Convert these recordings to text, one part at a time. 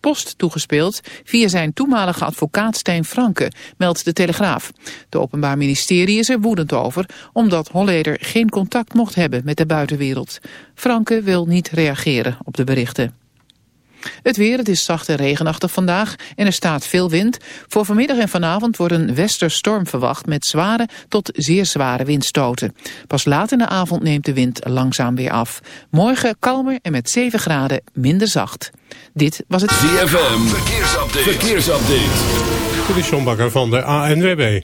post toegespeeld via zijn toenmalige advocaat Stijn Franke, meldt de Telegraaf. Het Openbaar Ministerie is er woedend over, omdat Holleder geen contact mocht hebben met de buitenwereld. Franke wil niet reageren op de berichten. Het weer, het is zacht en regenachtig vandaag en er staat veel wind. Voor vanmiddag en vanavond wordt een westerstorm verwacht met zware tot zeer zware windstoten. Pas laat in de avond neemt de wind langzaam weer af. Morgen kalmer en met 7 graden minder zacht. Dit was het ZFM, verkeersupdate. verkeersupdate. De Sjombakker van de ANWB.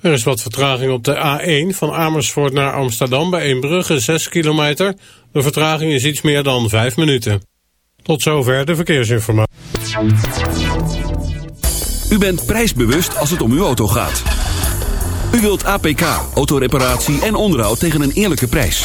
Er is wat vertraging op de A1 van Amersfoort naar Amsterdam bij Eembrugge 6 kilometer. De vertraging is iets meer dan 5 minuten. Tot zover de verkeersinformatie. U bent prijsbewust als het om uw auto gaat. U wilt APK, autoreparatie en onderhoud tegen een eerlijke prijs.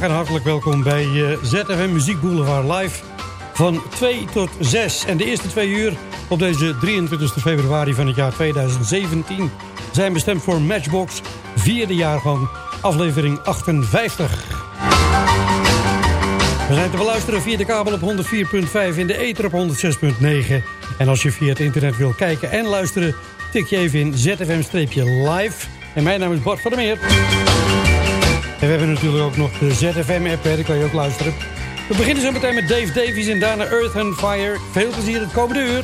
En hartelijk welkom bij eh, ZFM Muziek Boulevard Live van 2 tot 6. En de eerste twee uur op deze 23 februari van het jaar 2017 zijn bestemd voor Matchbox, vierde jaargang, aflevering 58. We zijn te beluisteren via de kabel op 104.5 in de ether op 106.9. En als je via het internet wil kijken en luisteren, tik je even in ZFM-live. En mijn naam is Bart van der Meer. En we hebben natuurlijk ook nog de ZFM-app, daar kan je ook luisteren. We beginnen zo meteen met Dave Davies en daarna Earth and Fire. Veel plezier het komende uur.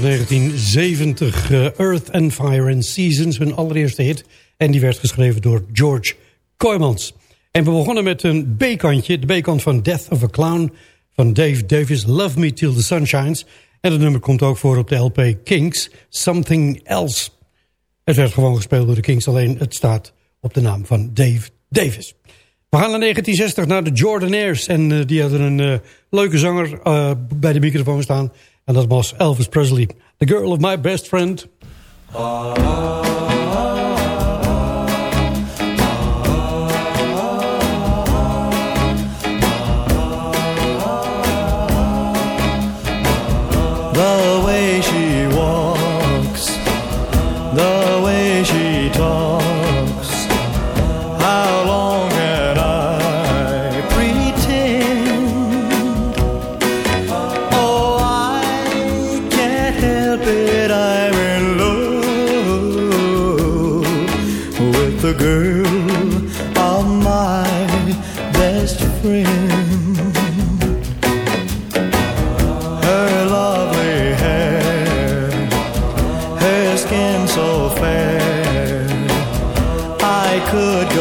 1970. Eh, Earth and Fire and Seasons, hun allereerste hit. En die werd geschreven door George Koymans. En we begonnen met een B-kantje. De B-kant van Death of a Clown van Dave Davis. Love Me Till the Sun Shines. En dat nummer komt ook voor op de LP Kings. Something Else. Het werd gewoon gespeeld door de Kings. Alleen het staat op de naam van Dave Davis. We gaan naar 1960 naar de Jordanaires. En eh, die hadden een eh, leuke zanger bij de microfoon staan. En dat was Elvis Presley. The Girl of My Best Friend. Ah. so fair. I could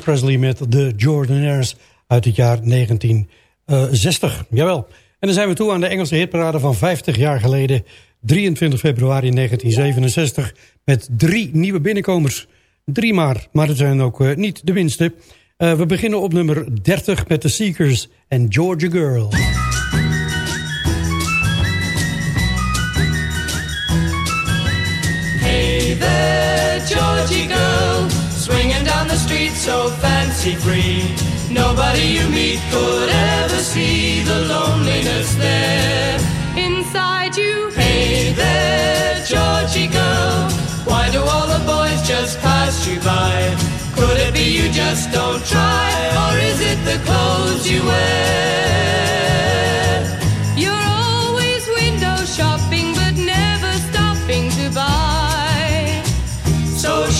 Presley met de Jordanaires uit het jaar 1960. Eh, Jawel. En dan zijn we toe aan de Engelse hitparade van 50 jaar geleden. 23 februari 1967 met drie nieuwe binnenkomers. Drie maar, maar het zijn ook eh, niet de minste. Eh, we beginnen op nummer 30 met de Seekers en Georgia Girl. Hey there, Georgie Girl. So fancy free. Nobody you meet could ever see the loneliness there inside you. Hey there, Georgie girl, why do all the boys just pass you by? Could it be you just don't try, or is it the clothes you wear?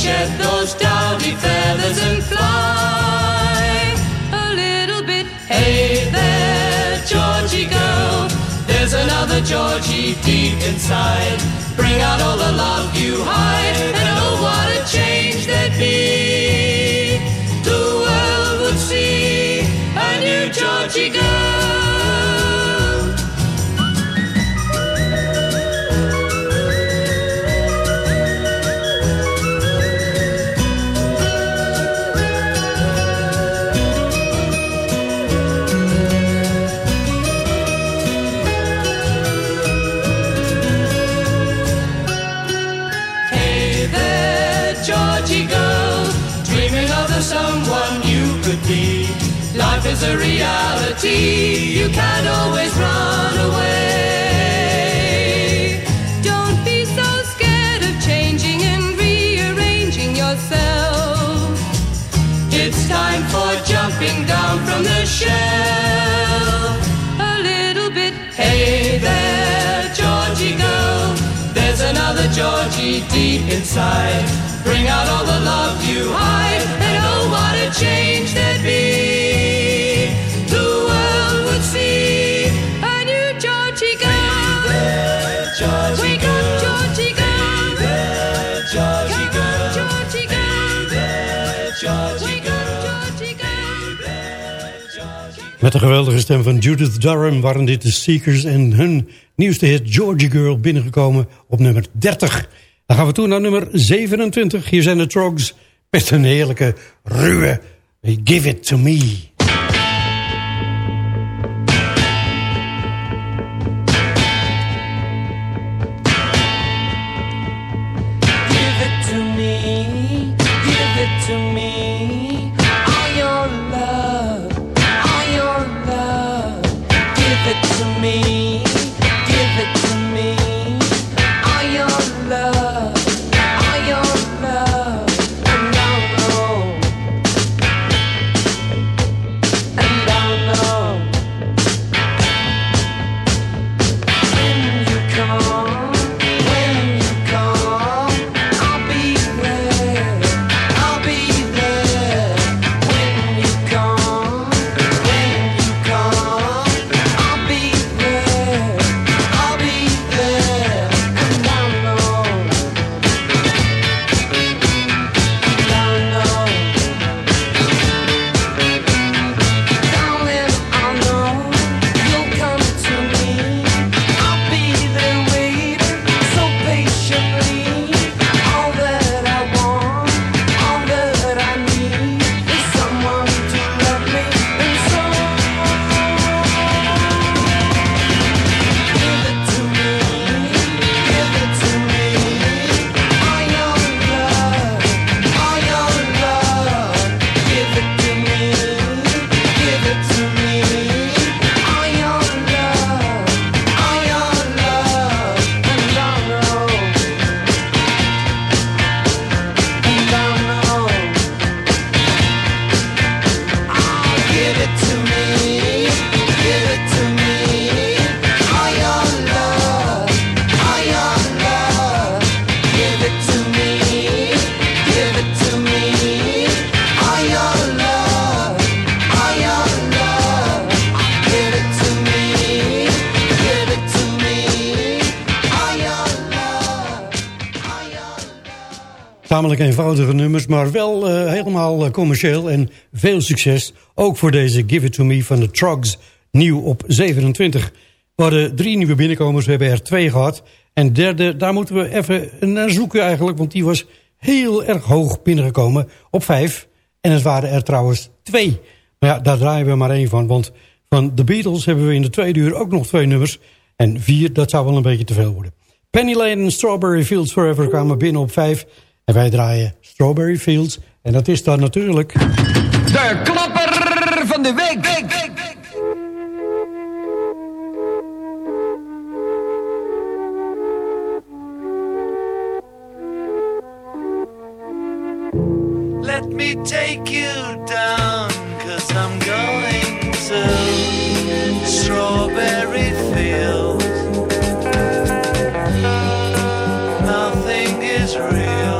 Shed those dowdy feathers and fly a little bit. Hey there, Georgie girl, there's another Georgie deep inside. Bring out all the love you hide, and oh, what a change there'd be. The world would see a new Georgie girl. Reality, you can't always run away. Don't be so scared of changing and rearranging yourself. It's time for jumping down from the shelf. A little bit, hey there, Georgie girl. There's another Georgie deep inside. Bring out all the love you hide, and oh, what a change Met de geweldige stem van Judith Durham waren dit de Seekers en hun nieuwste hit Georgie Girl binnengekomen op nummer 30. Dan gaan we toe naar nummer 27. Hier zijn de Trogs met een heerlijke, ruwe Give It To Me. Eenvoudige nummers, maar wel eh, helemaal eh, commercieel en veel succes. Ook voor deze Give It To Me van de Trogs, nieuw op 27. We hadden drie nieuwe binnenkomers, we hebben er twee gehad. En derde, daar moeten we even naar zoeken eigenlijk, want die was heel erg hoog binnengekomen op vijf. En het waren er trouwens twee. Maar ja, daar draaien we maar één van, want van The Beatles hebben we in de tweede uur ook nog twee nummers. En vier, dat zou wel een beetje te veel worden. Penny Lane en Strawberry Fields Forever kwamen binnen op vijf. En wij draaien Strawberry Fields. En dat is dan natuurlijk... De klapper van de week. Let me take you down, cause I'm going to Strawberry Fields. Nothing is real,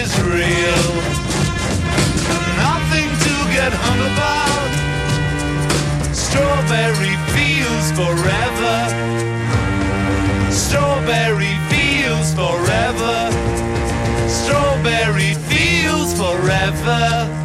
to hung about. Strawberry fields forever. Strawberry fields forever. Strawberry fields forever.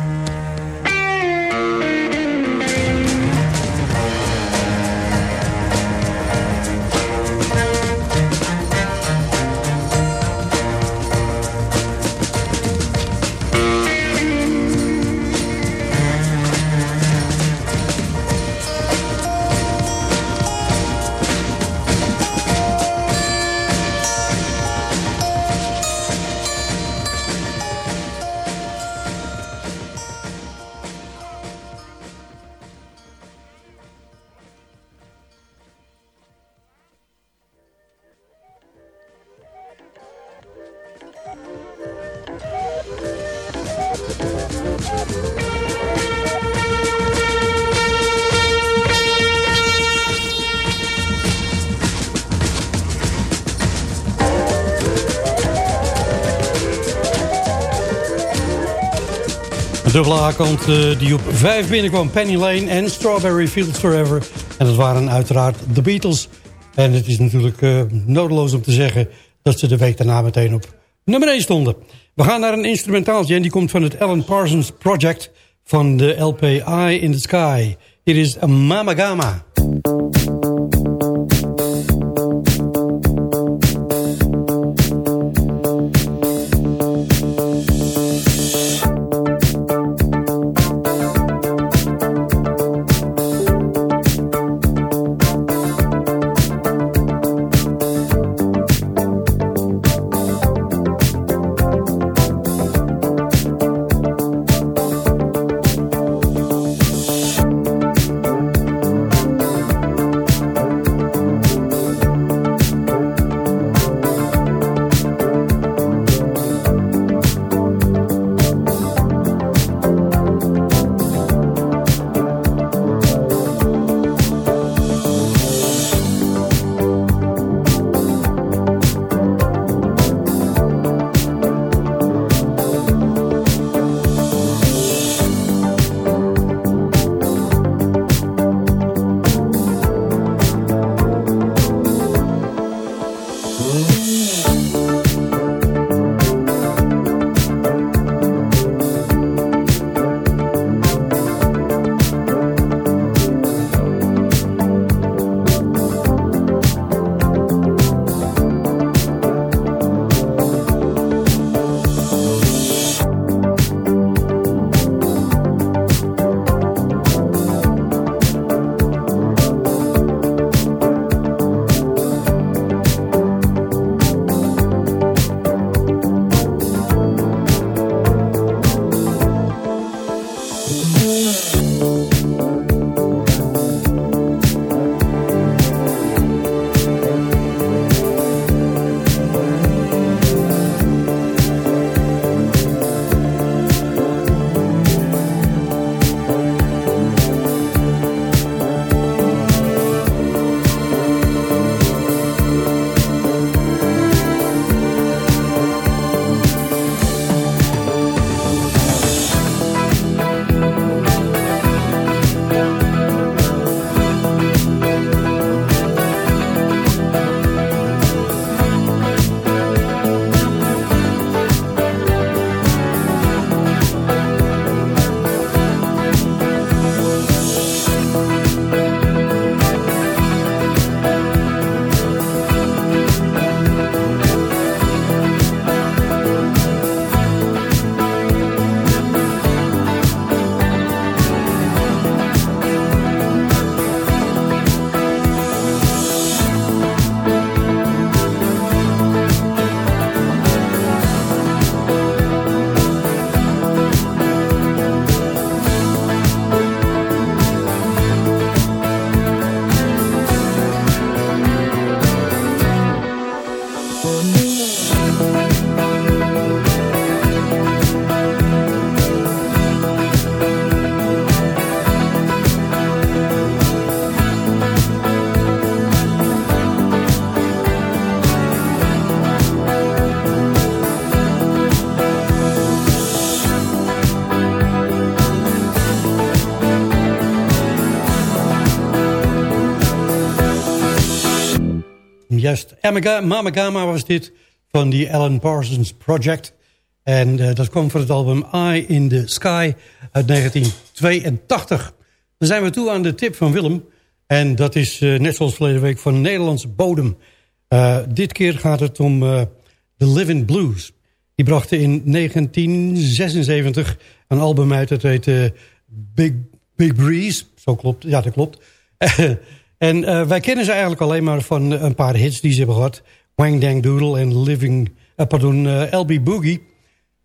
Dubbele A-kant eh, die op vijf binnenkwam. Penny Lane en Strawberry Fields Forever. En dat waren uiteraard de Beatles. En het is natuurlijk eh, nodeloos om te zeggen... dat ze de week daarna meteen op nummer 1 stonden. We gaan naar een instrumentaaltje en die komt van het Alan Parsons Project... van de LP Eye in the Sky. Hier is Mama Gama. Mama Gama was dit van die Alan Parsons Project. En eh, dat kwam van het album Eye in the Sky uit 1982. Dan zijn we toe aan de tip van Willem. En dat is eh, net zoals verleden week van Nederlandse bodem. Eh, dit keer gaat het om The Living Blues. Die brachten in 1976 een album uit. Dat heet Big, Big Breeze. Zo klopt. Ja, dat klopt. en eh, wij kennen ze eigenlijk alleen maar van een paar hits die ze hebben gehad. Wang Dang Doodle en Living, eh, pardon, eh, LB Boogie.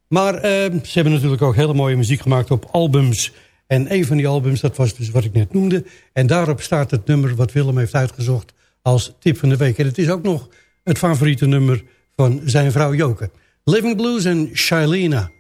Maar eh, ze hebben natuurlijk ook hele mooie muziek gemaakt op albums. En een van die albums, dat was dus wat ik net noemde. En daarop staat het nummer wat Willem heeft uitgezocht als tip van de week. En het is ook nog het favoriete nummer van zijn vrouw Joke. Living Blues en Shailena.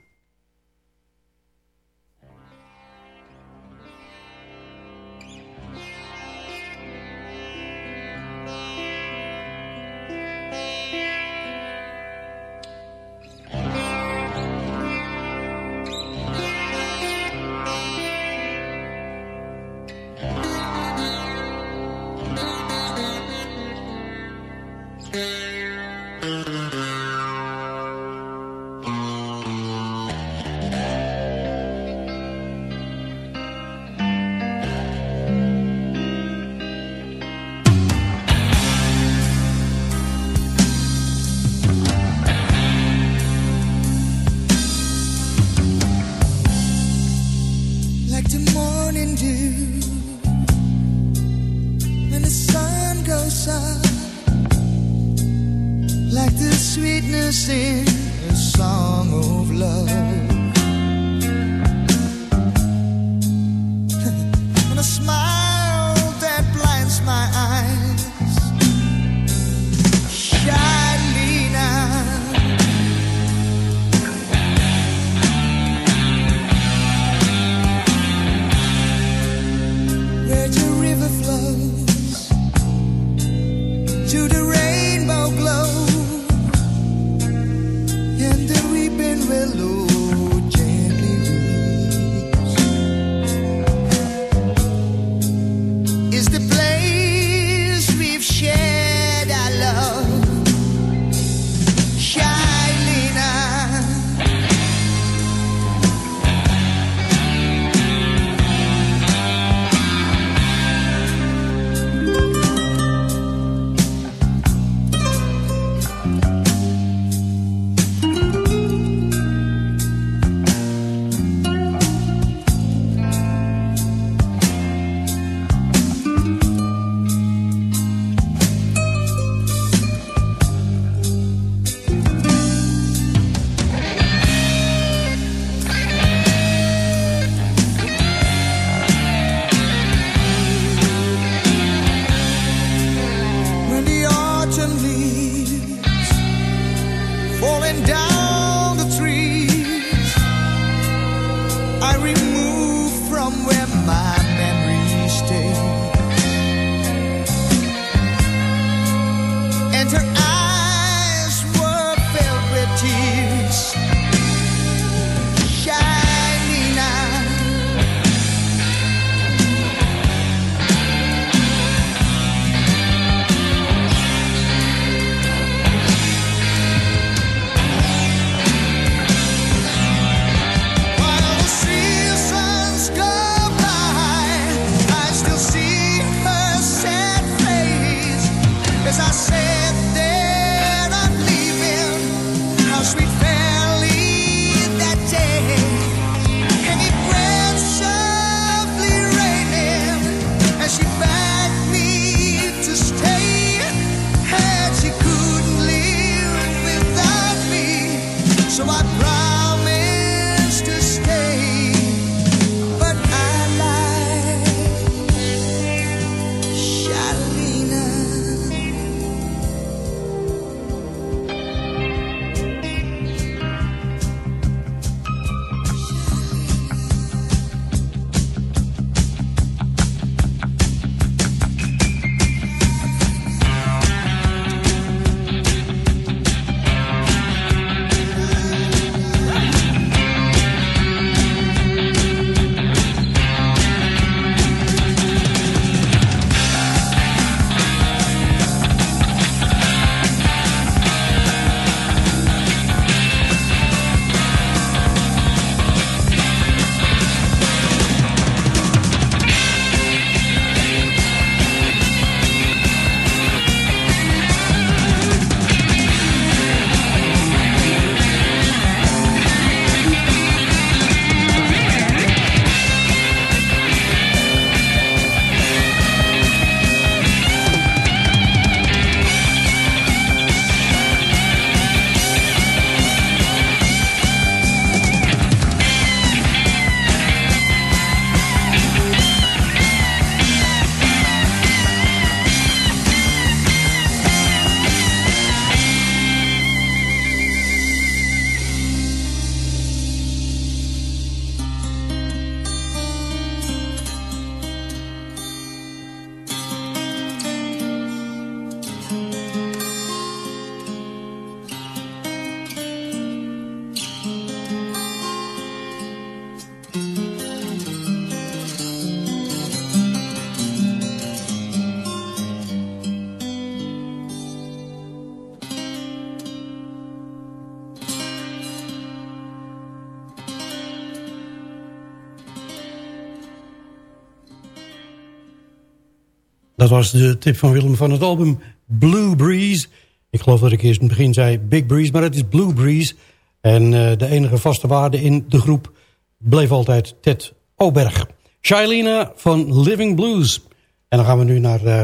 Was de tip van Willem van het album Blue Breeze. Ik geloof dat ik eerst in het begin zei Big Breeze, maar het is Blue Breeze. En uh, de enige vaste waarde in de groep bleef altijd Ted Oberg. Shailena van Living Blues. En dan gaan we nu naar uh,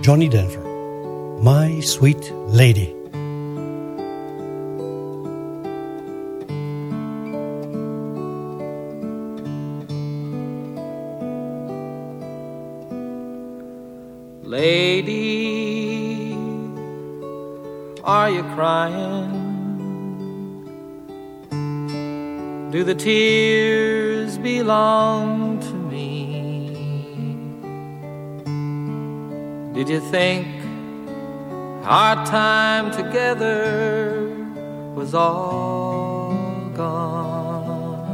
Johnny Denver. My Sweet Lady. Lady, are you crying? Do the tears belong to me? Did you think our time together was all gone?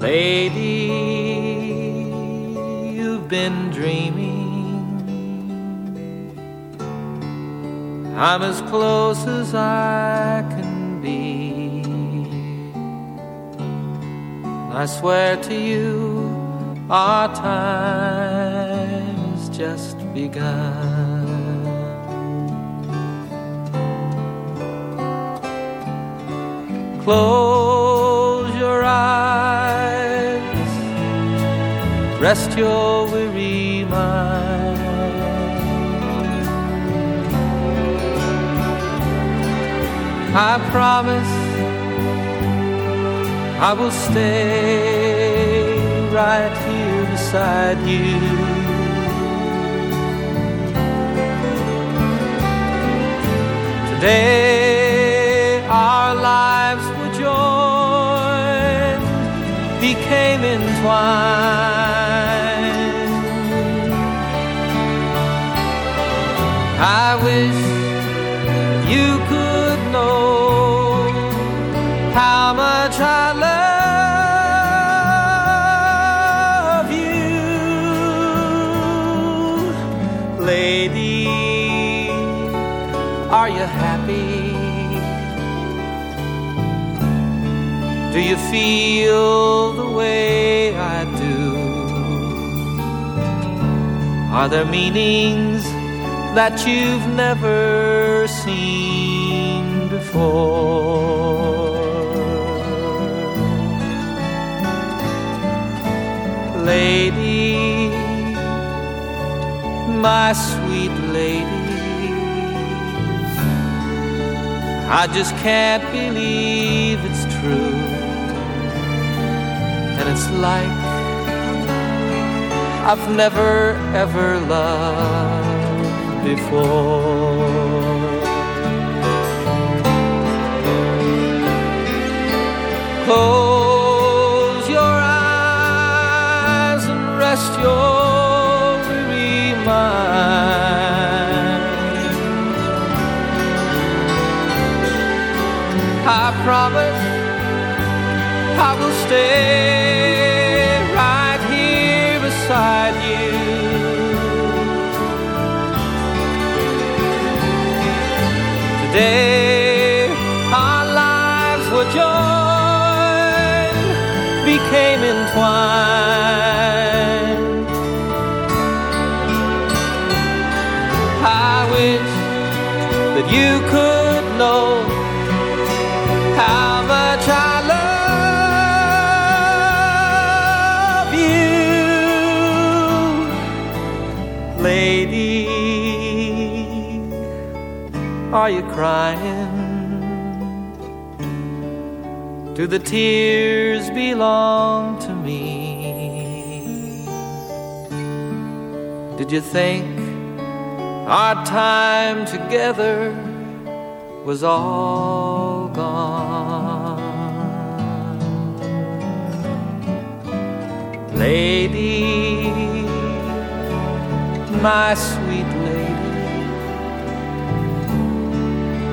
Lady, been dreaming. I'm as close as I can be. I swear to you, our time has just begun. Close your eyes, rest your weary mind. I promise I will stay right here beside you. Today our lives were joined, became entwined. Wish you could know how much I love you, lady. Are you happy? Do you feel the way I do? Are there meanings that you've never seen before? Lady, my sweet lady, I just can't believe it's true. And it's like I've never ever loved before. Close your eyes and rest your weary mind. I promise I will stay Today our lives were joined, became entwined. I wish that you could Are you crying? Do the tears belong to me? Did you think our time together was all gone? Lady, my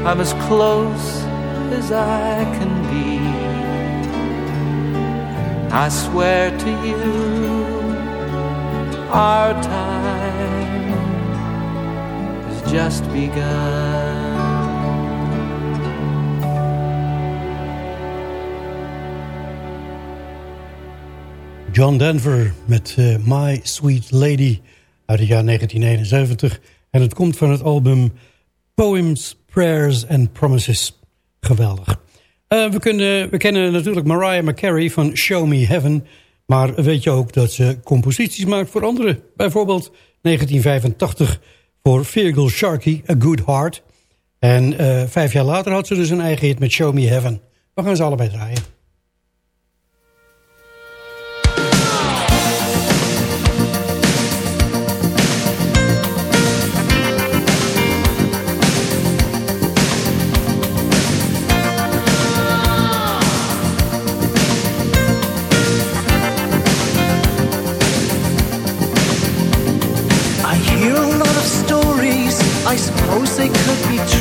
I'm as close as I can be. I swear to you, our time has just begun. John Denver met eh, My Sweet Lady uit het jaar 1971. En het komt van het album Poems, Prayers and Promises. Geweldig. Uh, we, kunnen, we kennen natuurlijk Mariah McCarey van Show Me Heaven. Maar weet je ook dat ze composities maakt voor anderen? Bijvoorbeeld 1985 voor Virgil Sharkey, A Good Heart. En uh, vijf jaar later had ze dus een eigen hit met Show Me Heaven. We gaan ze allebei draaien.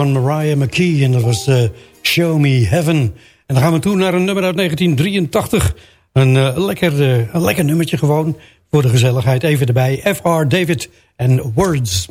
van Mariah McKee. En dat was eh, Show Me Heaven. En dan gaan we toe naar een nummer uit 1983. Een, eh, lekker, eh, een lekker nummertje gewoon. Voor de gezelligheid even erbij. F.R. David en Words.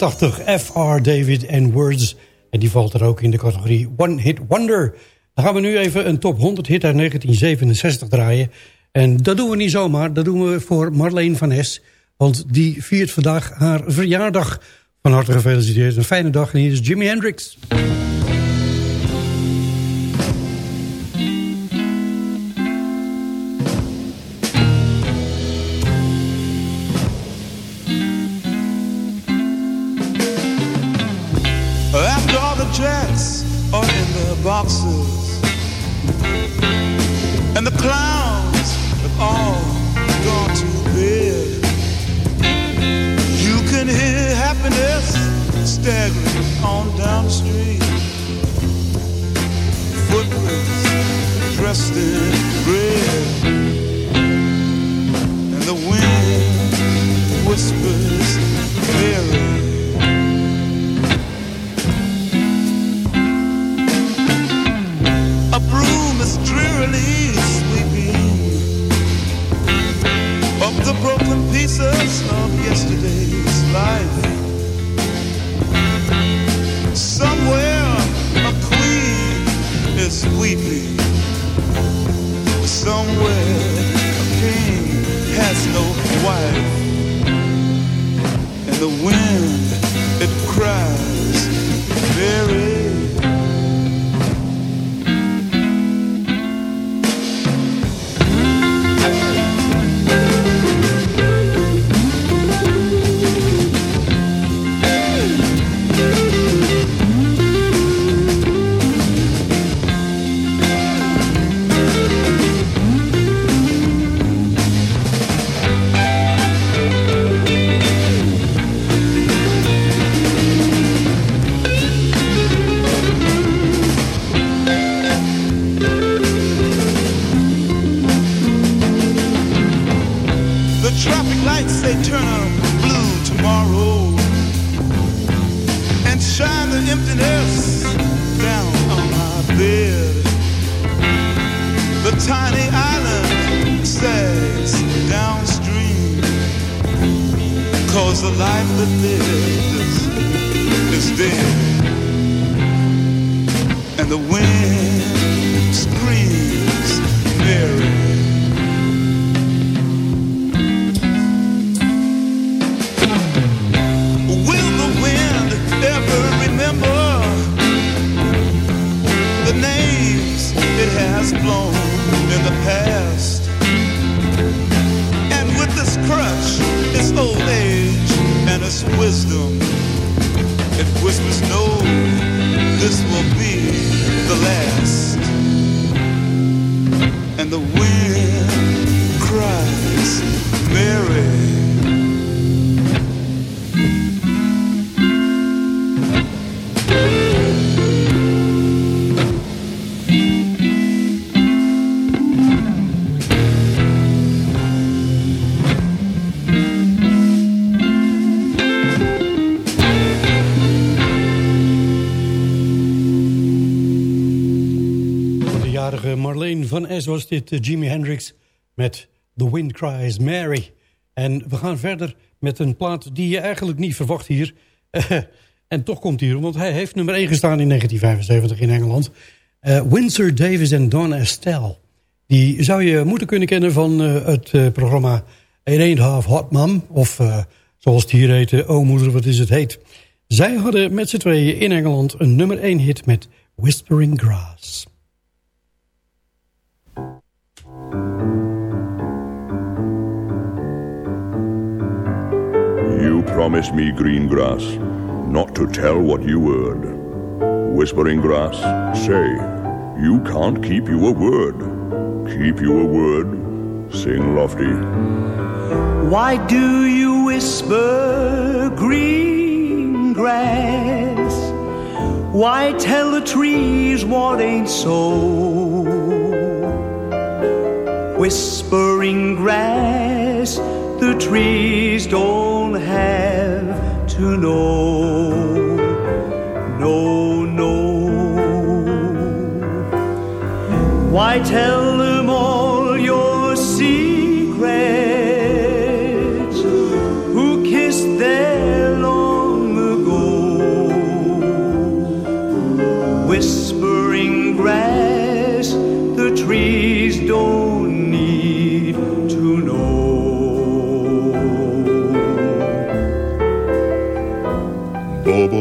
1983, F.R. David and Words. En die valt er ook in de categorie One Hit Wonder. Dan gaan we nu even een top 100 hit uit 1967 draaien. En dat doen we niet zomaar, dat doen we voor Marleen van Hes. Want die viert vandaag haar verjaardag. Van harte gefeliciteerd, een fijne dag. En hier is Jimi Hendrix. Clowns have all gone to bed, you can hear happiness staggering on down the street. Footprints dressed in red, and the wind whispers pieces of yesterday's life. Somewhere a queen is weeping. Somewhere a king has no wife. And the wind, it cries very life that lives is dead. And the wind screams Mary. Will the wind ever remember the names it has blown in the past? And with this crutch, wisdom. if wisdom knows, this will be the last. And the wind cries, Mary. Van S was dit eh, Jimi Hendrix met The Wind Cries Mary. En we gaan verder met een plaat die je eigenlijk niet verwacht hier. en toch komt hier, want hij heeft nummer 1 gestaan in 1975 in Engeland. Eh, Windsor Davis en Don Estelle. Die zou je moeten kunnen kennen van eh, het programma It Ain't Half Hot Mom. Of zoals het hier heette, Oh moeder, wat is het heet. Zij hadden met z'n tweeën in Engeland een nummer 1 hit met Whispering Grass. Promised me green grass, not to tell what you heard. Whispering grass, say, you can't keep your word. Keep your word, sing lofty. Why do you whisper green grass? Why tell the trees what ain't so? Whispering grass, the trees don't have to know. No, no. Why tell them all your secrets?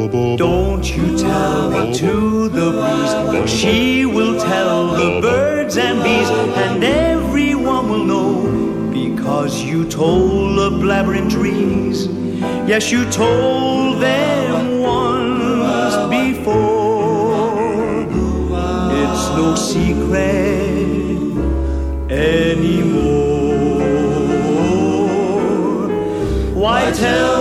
Don't you tell it to the breeze. She will tell the birds and bees, and everyone will know because you told the blabbering trees. Yes, you told them once before. It's no secret anymore. Why tell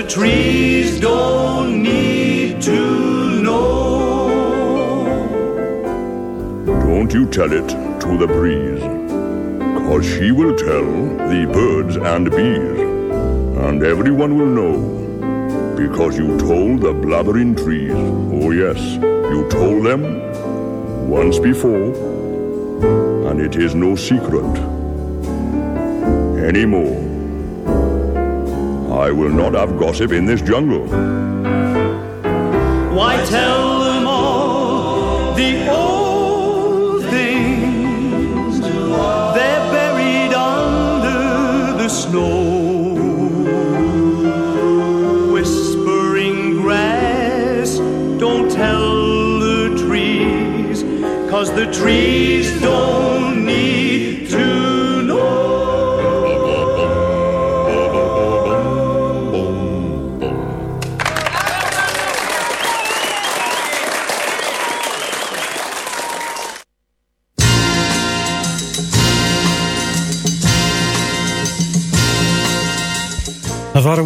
the trees don't need to know. Don't you tell it to the breeze, cause she will tell the birds and bees, and everyone will know, because you told the blabbering trees, oh yes, you told them once before, and it is no secret anymore. I will not have gossip in this jungle. Why tell them all the old things? They're buried under the snow. Whispering grass, don't tell the trees, cause the trees don't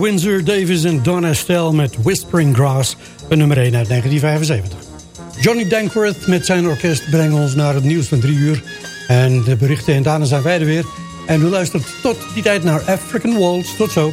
Windsor, Davis en Don Estelle met Whispering Grass, een nummer 1 uit 1975. Johnny Dankworth met zijn orkest brengen ons naar het nieuws van drie uur. En de berichten en daarna zijn wij er weer. En u luistert tot die tijd naar African Waltz. Tot zo.